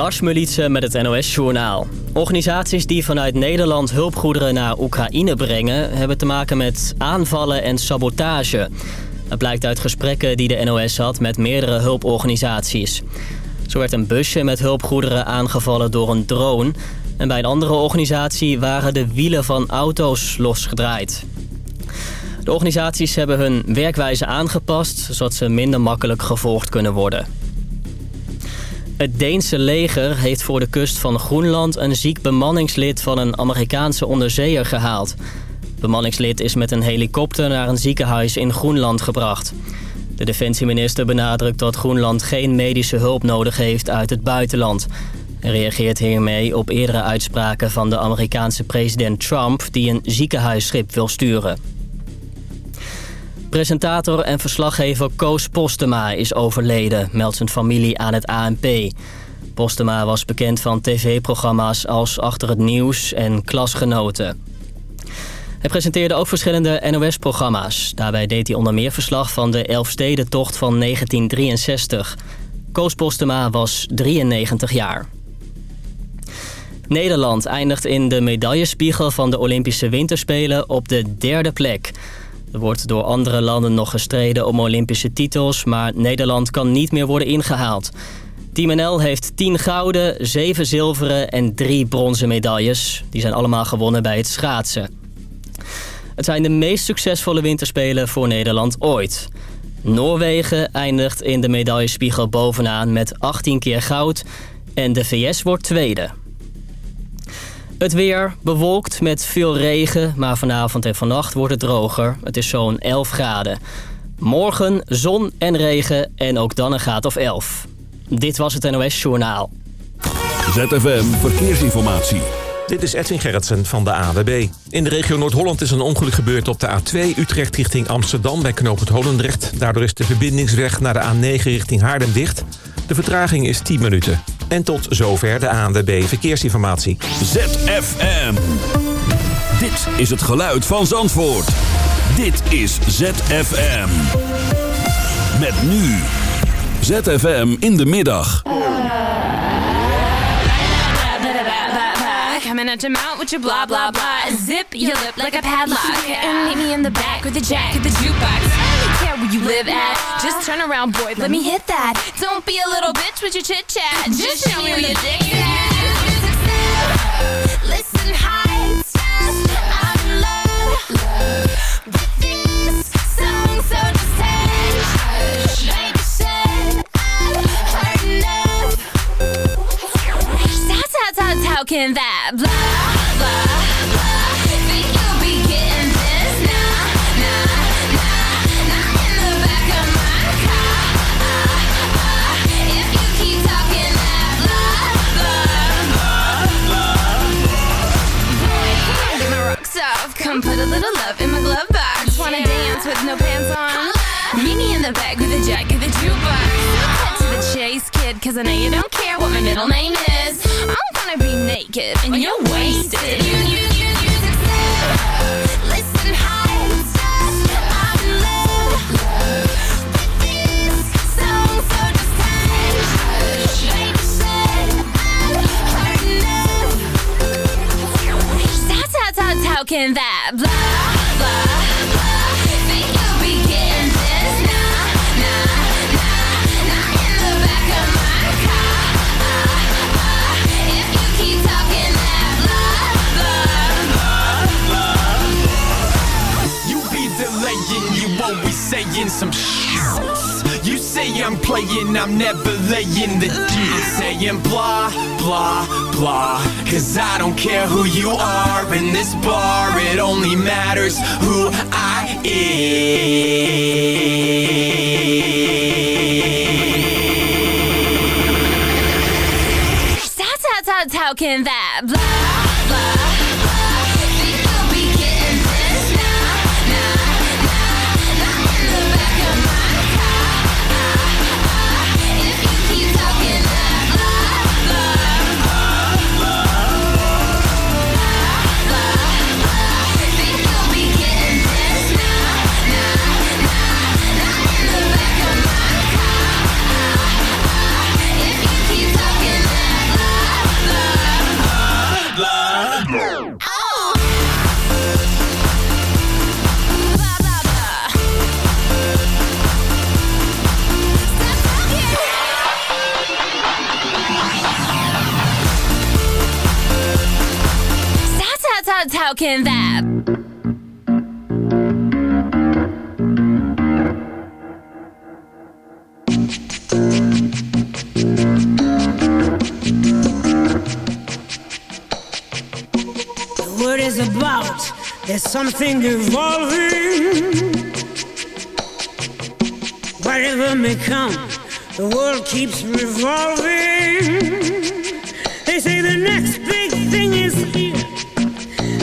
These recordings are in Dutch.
Lars Mulitsen met het NOS-journaal. Organisaties die vanuit Nederland hulpgoederen naar Oekraïne brengen... hebben te maken met aanvallen en sabotage. Dat blijkt uit gesprekken die de NOS had met meerdere hulporganisaties. Zo werd een busje met hulpgoederen aangevallen door een drone... en bij een andere organisatie waren de wielen van auto's losgedraaid. De organisaties hebben hun werkwijze aangepast... zodat ze minder makkelijk gevolgd kunnen worden. Het Deense leger heeft voor de kust van Groenland... een ziek bemanningslid van een Amerikaanse onderzeeër gehaald. Bemanningslid is met een helikopter naar een ziekenhuis in Groenland gebracht. De defensieminister benadrukt dat Groenland geen medische hulp nodig heeft uit het buitenland. Hij reageert hiermee op eerdere uitspraken van de Amerikaanse president Trump... die een ziekenhuisschip wil sturen. Presentator en verslaggever Koos Postema is overleden, meldt zijn familie aan het ANP. Postema was bekend van tv-programma's als Achter het Nieuws en Klasgenoten. Hij presenteerde ook verschillende NOS-programma's. Daarbij deed hij onder meer verslag van de Elfstedentocht van 1963. Koos Postema was 93 jaar. Nederland eindigt in de medaillespiegel van de Olympische Winterspelen op de derde plek... Er wordt door andere landen nog gestreden om Olympische titels... maar Nederland kan niet meer worden ingehaald. Team NL heeft 10 gouden, 7 zilveren en 3 bronzen medailles. Die zijn allemaal gewonnen bij het schaatsen. Het zijn de meest succesvolle winterspelen voor Nederland ooit. Noorwegen eindigt in de medaillespiegel bovenaan met 18 keer goud... en de VS wordt tweede. Het weer bewolkt met veel regen, maar vanavond en vannacht wordt het droger. Het is zo'n 11 graden. Morgen zon en regen en ook dan een graad of 11. Dit was het NOS Journaal. ZFM Verkeersinformatie. Dit is Edwin Gerritsen van de AWB. In de regio Noord-Holland is een ongeluk gebeurd op de A2 Utrecht richting Amsterdam bij knooppunt Holendrecht. Daardoor is de verbindingsweg naar de A9 richting Haarlem dicht. De vertraging is 10 minuten. En tot zover de ANWB Verkeersinformatie. ZFM. Dit is het geluid van Zandvoort. Dit is ZFM. Met nu. ZFM in de middag. Coming at your mouth with your blah blah blah. Zip your lip like a padlock. And meet me in the back with the jack of the jukebox. You live at. Just turn around, boy. Let me hit that. Don't be a little bitch with your chit chat. Just show me where your dick is at. Listen, high. I'm in love with this song, so just hush. Baby said I've heard enough. How, how, how, how can that blah, blah, blah Come put a little love in my glove box Wanna dance with no pants on Meet me in the back with a jack of the jukebox Cut to the chase, kid Cause I know you don't care what my middle name is I'm gonna be naked and you're wasted You, you, you, you Listen, high can that blah, blah, blah. Think you'll be getting this in the back of my car If you keep talking that blah, blah, blah. You be delaying, you always saying some shit. Say I'm playing, I'm never laying the deal. Saying blah, blah, blah. Cause I don't care who you are in this bar, it only matters who I am. How, how, how, how that blah, The word is about There's something evolving. Whatever may come, the world keeps revolving. They say the next big thing is here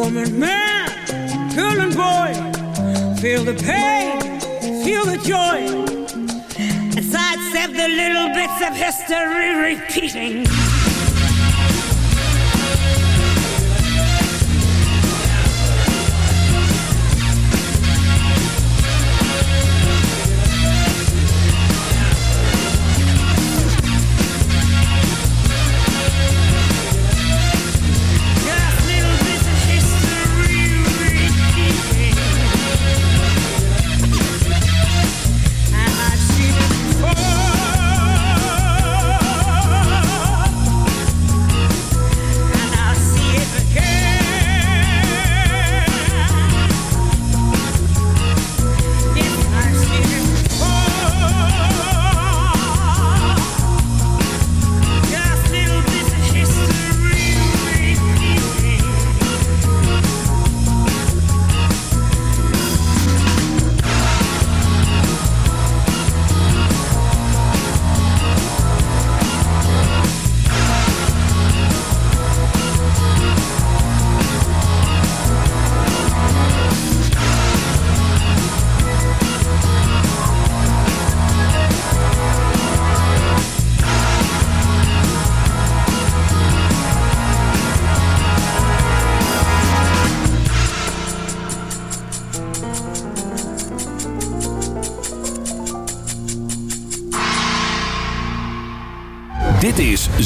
woman, man, girl, and boy. Feel the pain, feel the joy. Sidestep the little bits of history repeating.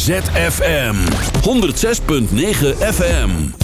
ZFM. 106.9 FM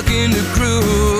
stuck in the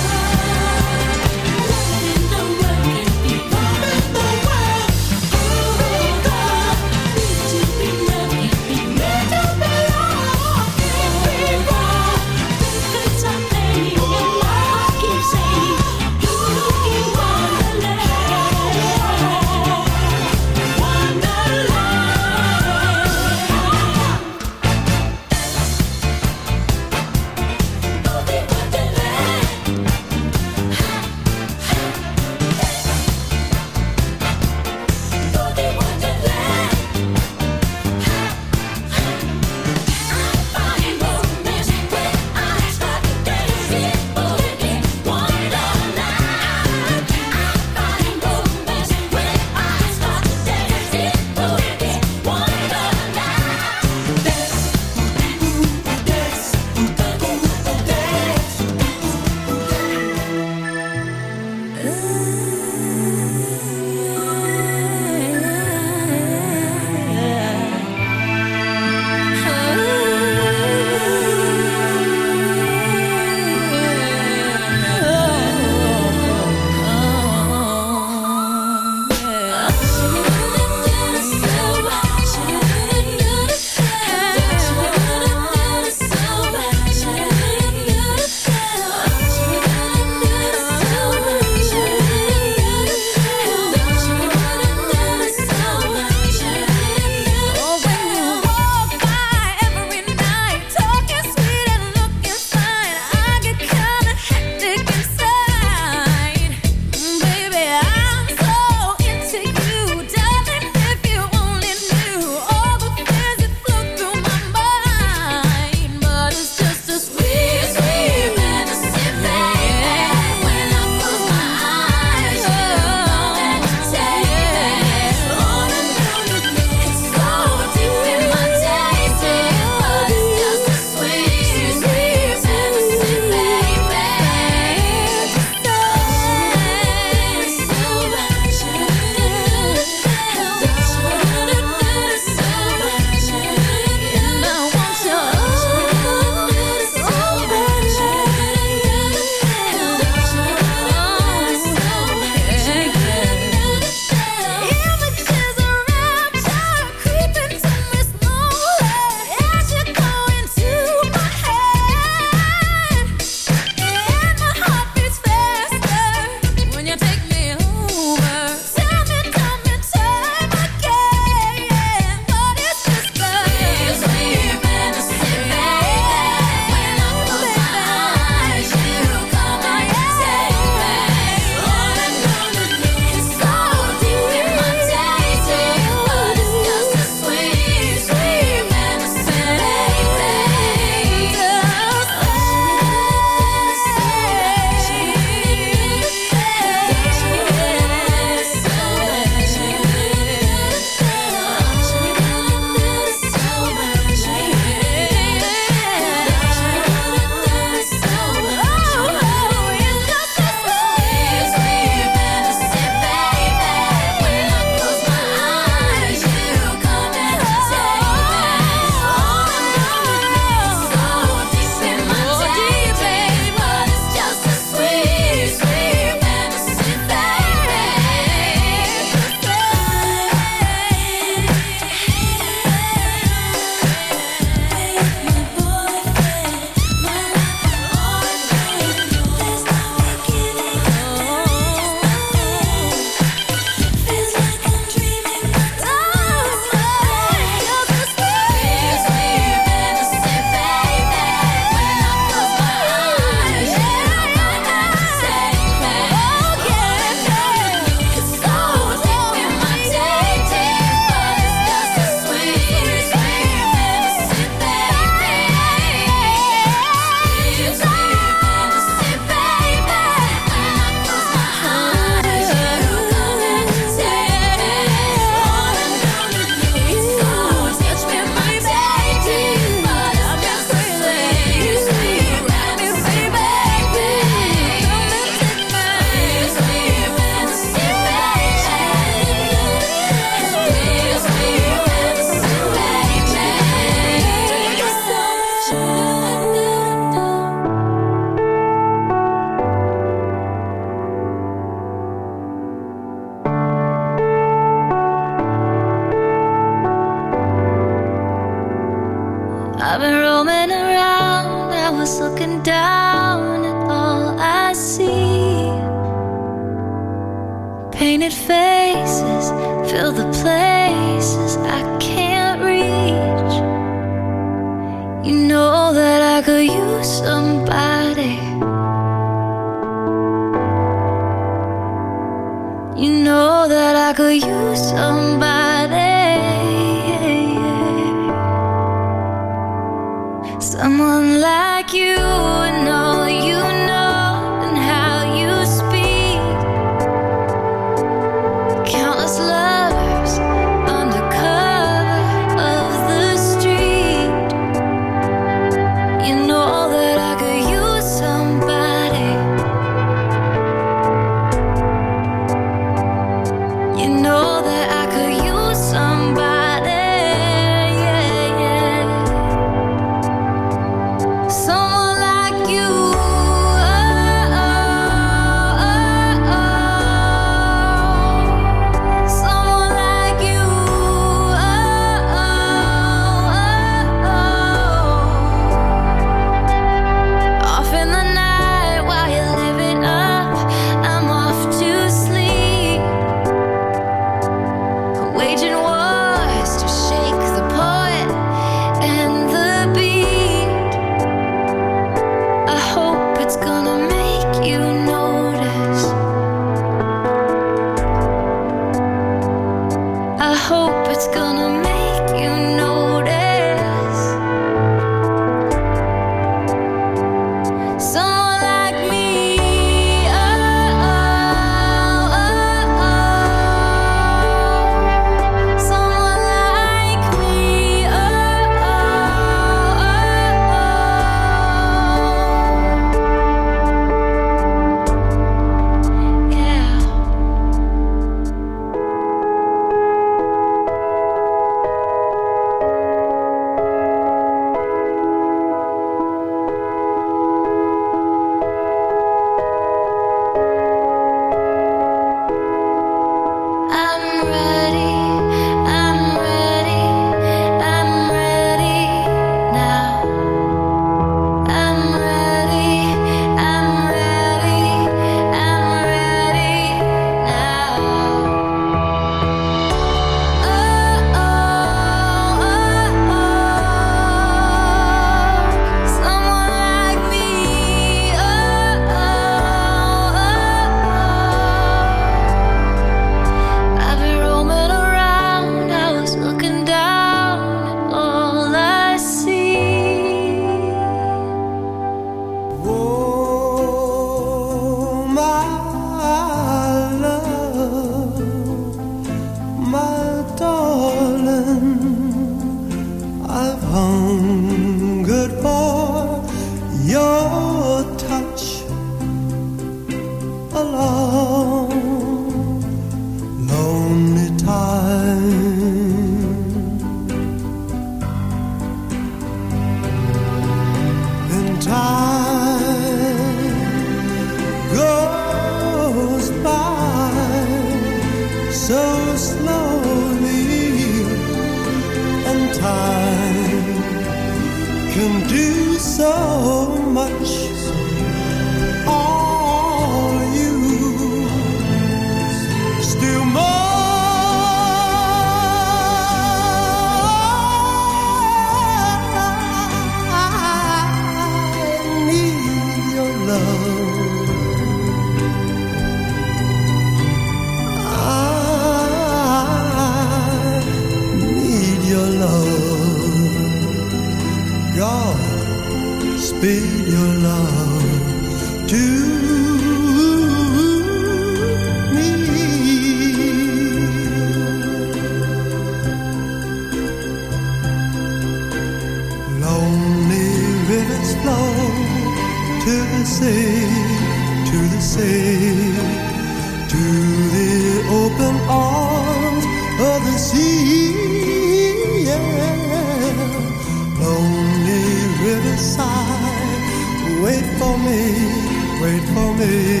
Me.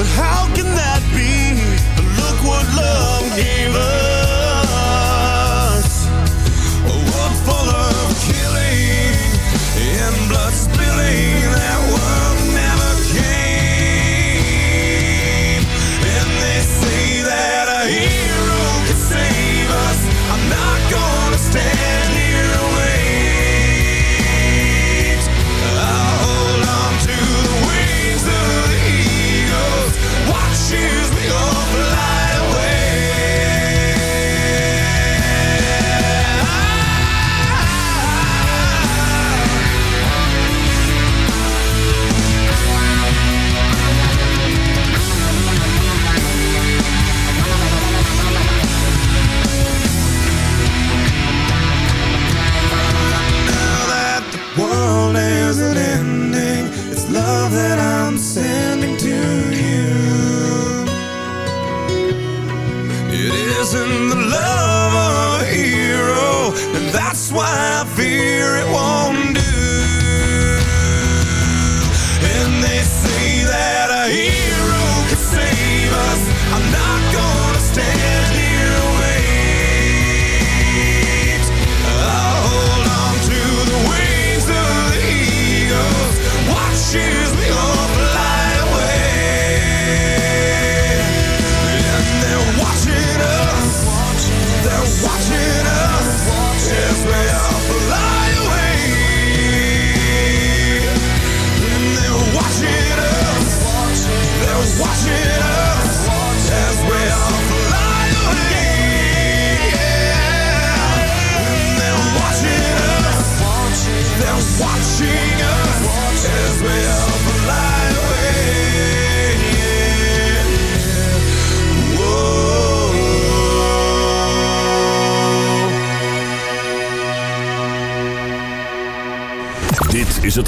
But how can that